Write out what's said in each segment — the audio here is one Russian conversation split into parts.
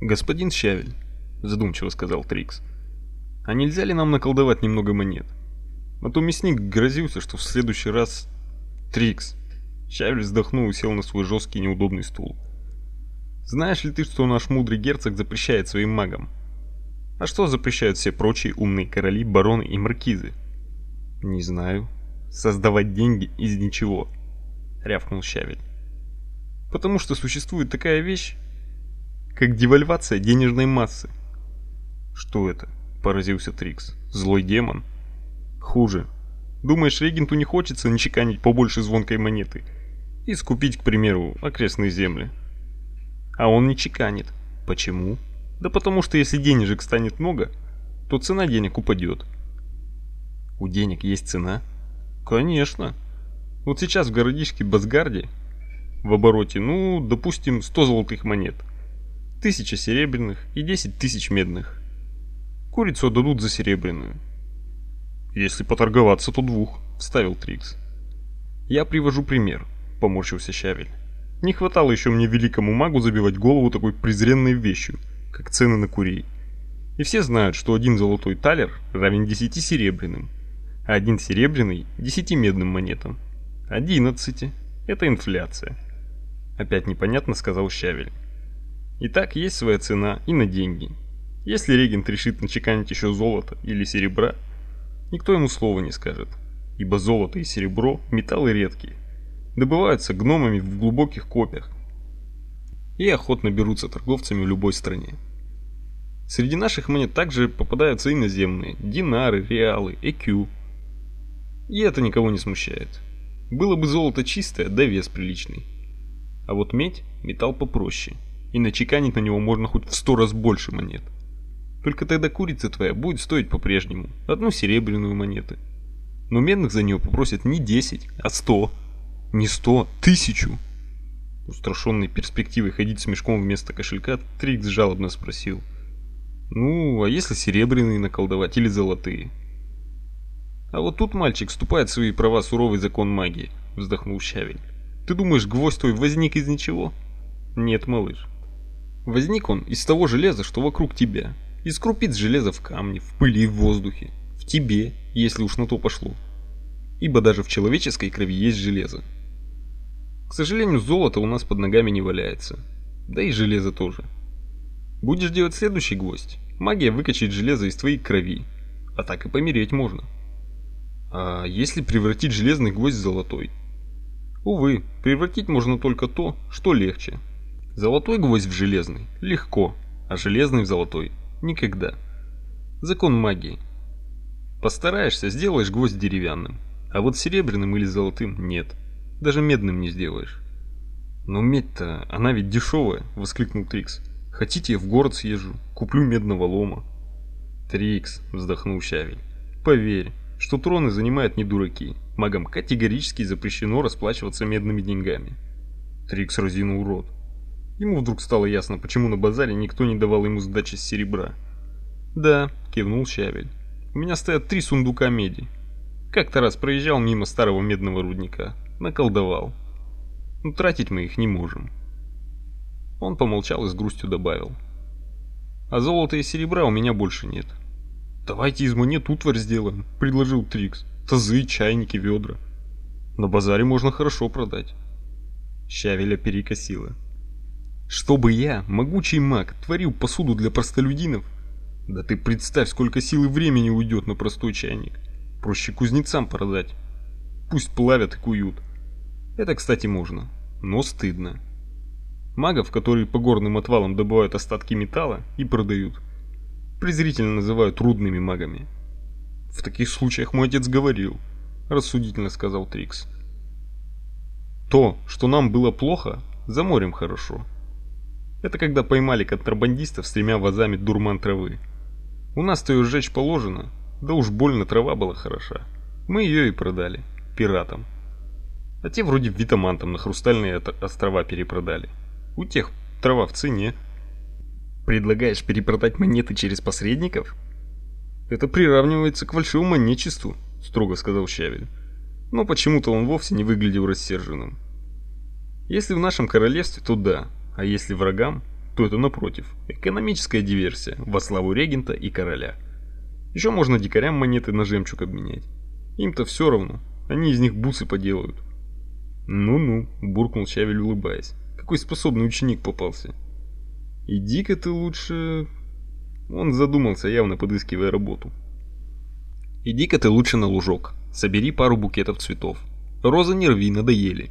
«Господин Щавель», — задумчиво сказал Трикс, — «а нельзя ли нам наколдовать немного монет? А то мясник грозился, что в следующий раз...» «Трикс», — Щавель вздохнул и сел на свой жесткий неудобный стул. «Знаешь ли ты, что наш мудрый герцог запрещает своим магам? А что запрещают все прочие умные короли, бароны и маркизы?» «Не знаю. Создавать деньги из ничего», — рявкнул Щавель. «Потому что существует такая вещь, как девальвация денежной массы. Что это? поразился Трикс. Злой демон. Хуже. Думаешь, регенту не хочется начеканить побольше звонкой монеты и скупить, к примеру, окрестные земли? А он не чеканит. Почему? Да потому что если денежек станет много, то цена денег упадет. У денег есть цена? Конечно. Вот сейчас в городишке Басгарде в обороте, ну, допустим, 100 золотых монет – тысяча серебряных и десять тысяч медных. Курицу отдадут за серебряную. Если поторговаться, то двух, вставил Трикс. Я привожу пример, поморщился Щавель. Не хватало еще мне великому магу забивать голову такой презренной вещью, как цены на курей. И все знают, что один золотой талер равен десяти серебряным, а один серебряный – десяти медным монетам. Одиннадцати. Это инфляция. Опять непонятно сказал Щавель. Итак, есть своя цена и на деньги. Если регент решит начеканить еще золото или серебра, никто ему слова не скажет, ибо золото и серебро – металлы редкие, добываются гномами в глубоких копьях и охотно берутся торговцами в любой стране. Среди наших монет также попадаются иноземные – динары, реалы, экю. И это никого не смущает. Было бы золото чистое, да вес приличный. А вот медь – металл попроще – и начеканить на него можно хоть в сто раз больше монет. Только тогда курица твоя будет стоить по-прежнему одну серебряную монету. Но медных за нее попросят не 10, а 100. Не 100, тысячу. Устрашенный перспективой ходить с мешком вместо кошелька, Трикс жалобно спросил. Ну, а если серебряные наколдовать или золотые? А вот тут мальчик вступает в свои права суровый закон магии, вздохнул Щавель. Ты думаешь, гвоздь твой возник из ничего? Нет, малыш. Возник он из того железа, что вокруг тебя, из крупиц железа в камне, в пыли и в воздухе, в тебе, если уж на то пошло. Ибо даже в человеческой крови есть железо. К сожалению, золото у нас под ногами не валяется. Да и железо тоже. Будешь делать следующий гвоздь, магия выкачает железо из твоей крови, а так и помереть можно. А если превратить железный гвоздь в золотой? Увы, превратить можно только то, что легче, Золотой гвоздь в железный – легко, а железный в золотой – никогда. Закон магии. Постараешься, сделаешь гвоздь деревянным, а вот серебряным или золотым – нет. Даже медным не сделаешь. «Но медь-то, она ведь дешевая!» – воскликнул Трикс. «Хотите, я в город съезжу, куплю медного лома?» «Трикс!» – вздохнул Щавель. «Поверь, что троны занимают не дураки. Магам категорически запрещено расплачиваться медными деньгами». Трикс разинул рот. Ему вдруг стало ясно, почему на базаре никто не давал ему сдачи с серебра. «Да», — кивнул Щавель, — «у меня стоят три сундука меди. Как-то раз проезжал мимо старого медного рудника, наколдовал. Но тратить мы их не можем». Он помолчал и с грустью добавил. «А золота и серебра у меня больше нет». «Давайте из монет утварь сделаем», — предложил Трикс. «Тазы, чайники, ведра. На базаре можно хорошо продать». Щавеля перекосило. Чтобы я, могучий маг, творил посуду для простолюдинов? Да ты представь, сколько сил и времени уйдет на простой чайник. Проще кузнецам продать. Пусть плавят и куют. Это, кстати, можно, но стыдно. Магов, которые по горным отвалам добывают остатки металла и продают, презрительно называют рудными магами. В таких случаях мой отец говорил, рассудительно сказал Трикс. То, что нам было плохо, за морем хорошо. Это когда поймали контрабандистов с тремя вазами дурман травы. У нас-то ее сжечь положено, да уж больно трава была хороша. Мы ее и продали, пиратам. А те вроде витамантам на хрустальные острова перепродали. У тех трава в цене. Предлагаешь перепродать монеты через посредников? Это приравнивается к фальшивомонетчеству, строго сказал Щавель. Но почему-то он вовсе не выглядел рассерженным. Если в нашем королевстве, то да, а если врагам, то это напротив, экономическая диверсия во славу регента и короля. Еще можно дикарям монеты на жемчуг обменять. Им-то все равно, они из них бусы поделают. Ну-ну, буркнул Чавель, улыбаясь. Какой способный ученик попался. Иди-ка ты лучше... Он задумался, явно подыскивая работу. Иди-ка ты лучше на лужок. Собери пару букетов цветов. Розы не рви, надоели.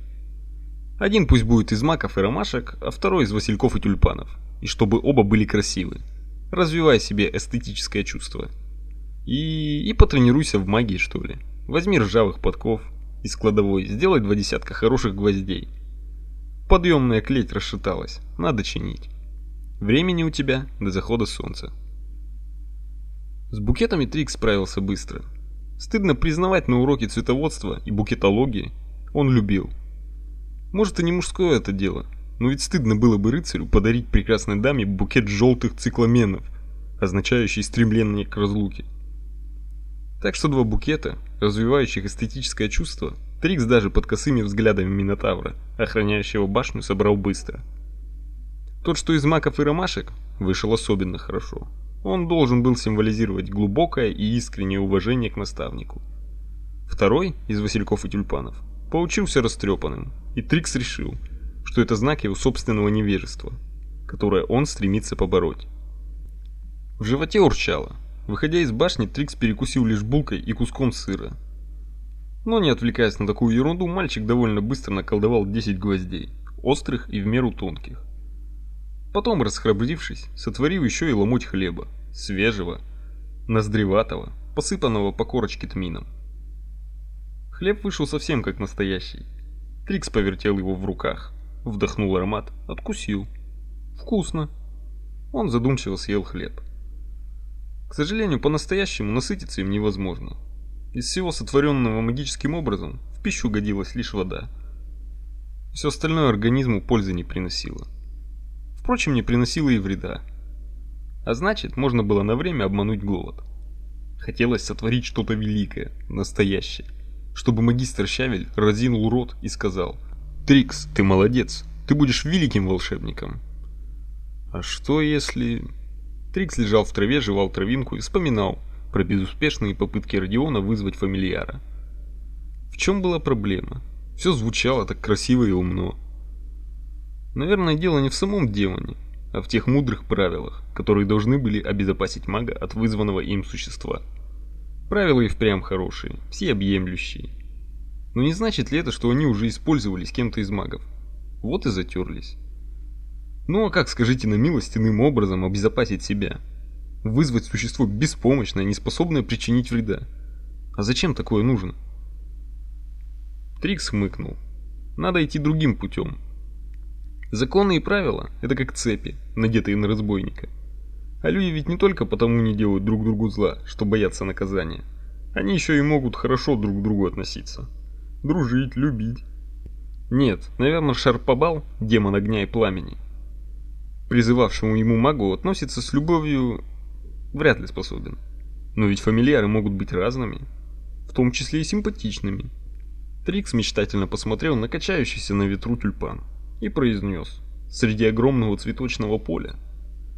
Один пусть будет из маков и ромашек, а второй из васильков и тюльпанов. И чтобы оба были красивы. Развивай себе эстетическое чувство. И, и потренируйся в магии, что ли. Возьми ржавых подков из кладовой, сделай два десятка хороших гвоздей. Подъемная клеть расшаталась, надо чинить. Времени у тебя до захода солнца. С букетами Трик справился быстро. Стыдно признавать, на уроке цветоводства и букетологии он любил. Может и не мужское это дело, но ведь стыдно было бы рыцарю подарить прекрасной даме букет желтых цикламенов, означающий стремление к разлуке. Так что два букета, развивающих эстетическое чувство, Трикс даже под косыми взглядами Минотавра, охраняющего башню, собрал быстро. Тот, что из маков и ромашек, вышел особенно хорошо. Он должен был символизировать глубокое и искреннее уважение к наставнику. Второй, из васильков и тюльпанов, получился растрепанным, и Трикс решил, что это знак его собственного невежества, которое он стремится побороть. В животе урчало. Выходя из башни, Трикс перекусил лишь булкой и куском сыра, но не отвлекаясь на такую ерунду, мальчик довольно быстро наколдовал 10 гвоздей, острых и в меру тонких. Потом, расхрабрившись, сотворил еще и ломоть хлеба, свежего, ноздреватого, посыпанного по корочке тмином. Хлеб вышел совсем как настоящий. Трикс повертел его в руках, вдохнул аромат, откусил. Вкусно. Он задумчиво съел хлеб. К сожалению, по-настоящему насытиться им невозможно. Из всего сотворенного магическим образом в пищу годилась лишь вода. Все остальное организму пользы не приносило. Впрочем, не приносило и вреда. А значит, можно было на время обмануть голод. Хотелось сотворить что-то великое, настоящее, чтобы магистр Щавель разинул рот и сказал «Трикс, ты молодец, ты будешь великим волшебником». А что если... Трикс лежал в траве, жевал травинку и вспоминал, про безуспешные попытки Родиона вызвать фамильяра. В чем была проблема? Все звучало так красиво и умно. Наверное, дело не в самом демоне, а в тех мудрых правилах, которые должны были обезопасить мага от вызванного им существа. Правила и впрямь хорошие, всеобъемлющие. Но не значит ли это, что они уже использовались кем-то из магов? Вот и затерлись. Ну а как, скажите на милость, иным образом обезопасить себя? вызвать существо беспомощное, неспособное причинить вреда. А зачем такое нужно? Трикс хмыкнул. Надо идти другим путем. Законы и правила – это как цепи, надетые на разбойника. А люди ведь не только потому не делают друг другу зла, что боятся наказания. Они еще и могут хорошо друг к другу относиться. Дружить, любить. Нет, наверное, Шарпабал, демон огня и пламени, призывавшему ему магу, относится с любовью вряд ли способен. Но ведь фамильяры могут быть разными, в том числе и симпатичными. Трикс мечтательно посмотрел на качающийся на ветру тюльпан и произнес среди огромного цветочного поля,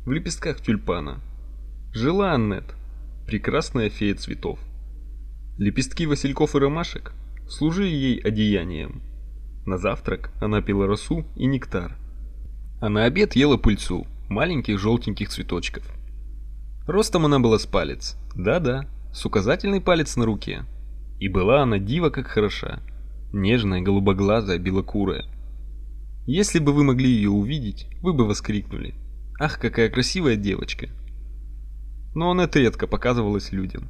в лепестках тюльпана, жила Аннет, прекрасная фея цветов. Лепестки васильков и ромашек служили ей одеянием. На завтрак она пила росу и нектар, а на обед ела пыльцу маленьких желтеньких цветочков. Ростом она была с палец. Да-да, с указательный палец на руке. И была она дива как хороша. Нежная, голубоглазая, белокурая. Если бы вы могли ее увидеть, вы бы воскликнули. Ах, какая красивая девочка. Но она редко показывалась людям.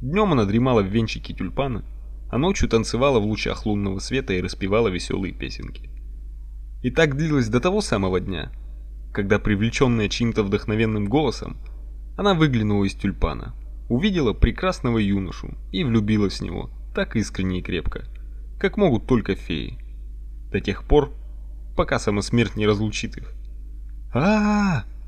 Днем она дремала в венчике тюльпана, а ночью танцевала в лучах лунного света и распевала веселые песенки. И так длилось до того самого дня, когда привлеченная чьим-то вдохновенным голосом, она выглянула из тюльпана, увидела прекрасного юношу и влюбилась в него так искренне и крепко, как могут только феи. До тех пор, пока сама смерть не разлучит их. А, -а, -а